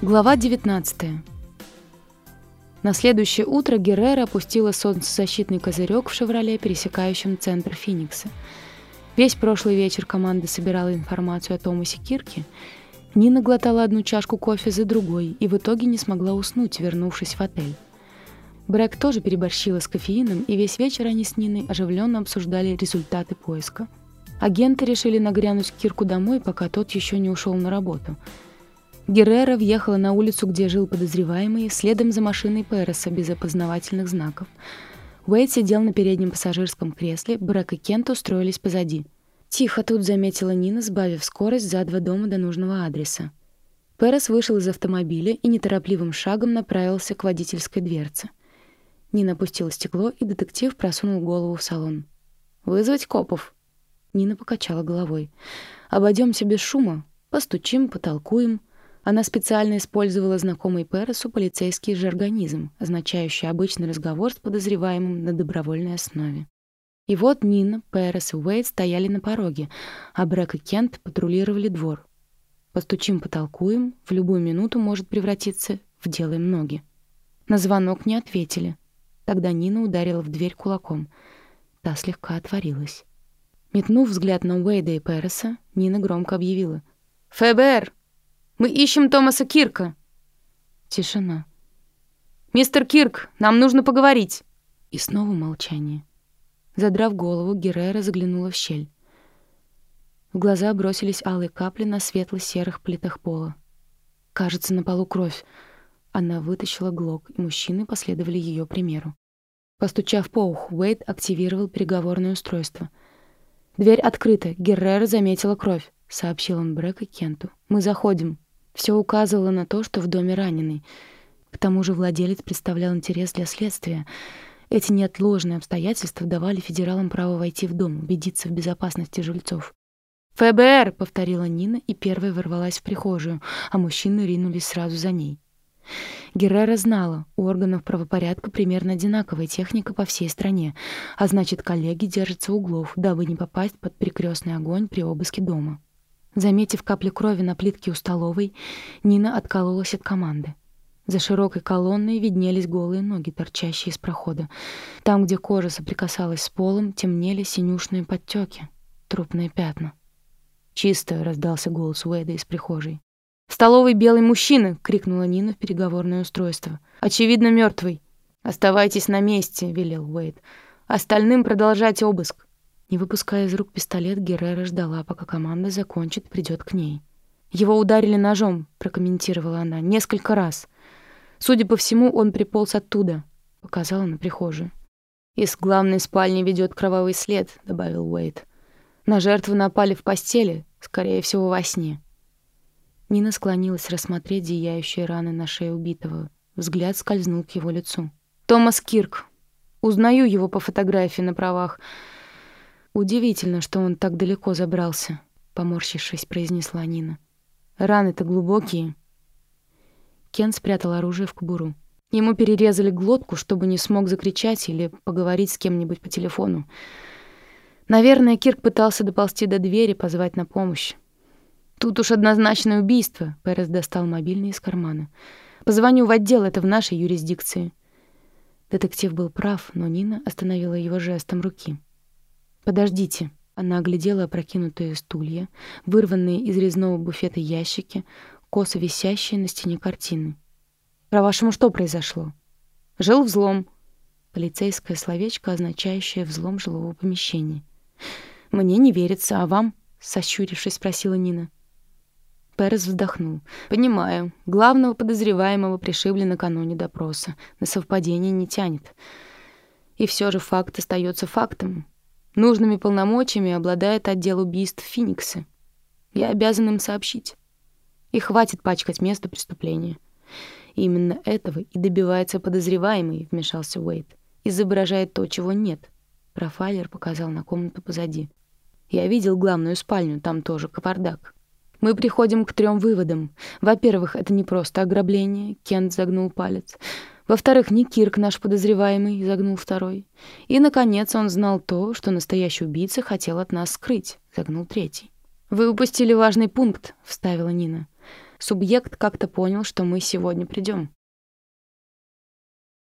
Глава 19. На следующее утро Геррера опустила солнцезащитный козырек в «Шевроле», пересекающем центр Феникса. Весь прошлый вечер команда собирала информацию о Томасе Кирке. Нина глотала одну чашку кофе за другой и в итоге не смогла уснуть, вернувшись в отель. Брэк тоже переборщила с кофеином, и весь вечер они с Ниной оживленно обсуждали результаты поиска. Агенты решили нагрянуть Кирку домой, пока тот еще не ушел на работу — Геррера въехала на улицу, где жил подозреваемый, следом за машиной Переса без опознавательных знаков. Уэйд сидел на переднем пассажирском кресле, Брэк и Кент устроились позади. «Тихо тут», — заметила Нина, сбавив скорость за два дома до нужного адреса. Перес вышел из автомобиля и неторопливым шагом направился к водительской дверце. Нина опустила стекло, и детектив просунул голову в салон. «Вызвать копов?» Нина покачала головой. «Обойдемся без шума. Постучим, потолкуем». Она специально использовала знакомый Пересу полицейский жаргонизм, означающий обычный разговор с подозреваемым на добровольной основе. И вот Нина, Перес и Уэйд стояли на пороге, а Брэк и Кент патрулировали двор. Постучим, потолкуем, в любую минуту может превратиться в «делаем ноги». На звонок не ответили. Тогда Нина ударила в дверь кулаком. Та слегка отворилась. Метнув взгляд на Уэйда и Переса, Нина громко объявила. «ФБР! Мы ищем Томаса Кирка». Тишина. «Мистер Кирк, нам нужно поговорить». И снова молчание. Задрав голову, Геррера заглянула в щель. В глаза бросились алые капли на светло-серых плитах пола. Кажется, на полу кровь. Она вытащила глок, и мужчины последовали ее примеру. Постучав по уху, Уэйд активировал переговорное устройство. «Дверь открыта. Геррера заметила кровь», — сообщил он Брэк и Кенту. «Мы заходим». Все указывало на то, что в доме раненый. К тому же владелец представлял интерес для следствия. Эти неотложные обстоятельства давали федералам право войти в дом, убедиться в безопасности жильцов. «ФБР!» — повторила Нина и первой ворвалась в прихожую, а мужчины ринулись сразу за ней. Геррера знала, у органов правопорядка примерно одинаковая техника по всей стране, а значит, коллеги держатся углов, дабы не попасть под перекрестный огонь при обыске дома. Заметив капли крови на плитке у столовой, Нина откололась от команды. За широкой колонной виднелись голые ноги, торчащие из прохода. Там, где кожа соприкасалась с полом, темнели синюшные подтеки, трупные пятна. «Чисто!» — раздался голос Уэйда из прихожей. «В столовой белый мужчина!» — крикнула Нина в переговорное устройство. «Очевидно, мертвый. «Оставайтесь на месте!» — велел Уэйд. «Остальным продолжать обыск!» Не выпуская из рук пистолет, Геррера ждала, пока команда закончит, придет к ней. «Его ударили ножом», — прокомментировала она, — «несколько раз. Судя по всему, он приполз оттуда», — показала на прихожую. «Из главной спальни ведет кровавый след», — добавил Уэйд. «На жертву напали в постели, скорее всего, во сне». Нина склонилась рассмотреть зияющие раны на шее убитого. Взгляд скользнул к его лицу. «Томас Кирк. Узнаю его по фотографии на правах. «Удивительно, что он так далеко забрался», — поморщившись, произнесла Нина. «Раны-то глубокие». Кен спрятал оружие в кобуру. Ему перерезали глотку, чтобы не смог закричать или поговорить с кем-нибудь по телефону. Наверное, Кирк пытался доползти до двери, позвать на помощь. «Тут уж однозначное убийство», — Перес достал мобильный из кармана. «Позвоню в отдел, это в нашей юрисдикции». Детектив был прав, но Нина остановила его жестом руки. «Подождите». Она оглядела опрокинутые стулья, вырванные из резного буфета ящики, косо висящие на стене картины. «По-вашему, что произошло?» «Жил взлом». Полицейское словечко, означающее взлом жилого помещения. «Мне не верится, а вам?» — сощурившись, спросила Нина. Перес вздохнул. «Понимаю. Главного подозреваемого пришибли накануне допроса. На совпадение не тянет. И все же факт остается фактом. Нужными полномочиями обладает отдел убийств Феникса. Я обязан им сообщить. И хватит пачкать место преступления. И именно этого и добивается подозреваемый, вмешался Уэйд. Изображает то, чего нет. Профайлер показал на комнату позади. Я видел главную спальню, там тоже кавардак. Мы приходим к трем выводам. Во-первых, это не просто ограбление, Кент загнул палец. Во-вторых, не Кирк наш подозреваемый, загнул второй. И, наконец, он знал то, что настоящий убийца хотел от нас скрыть, загнул третий. «Вы упустили важный пункт», — вставила Нина. Субъект как-то понял, что мы сегодня придем.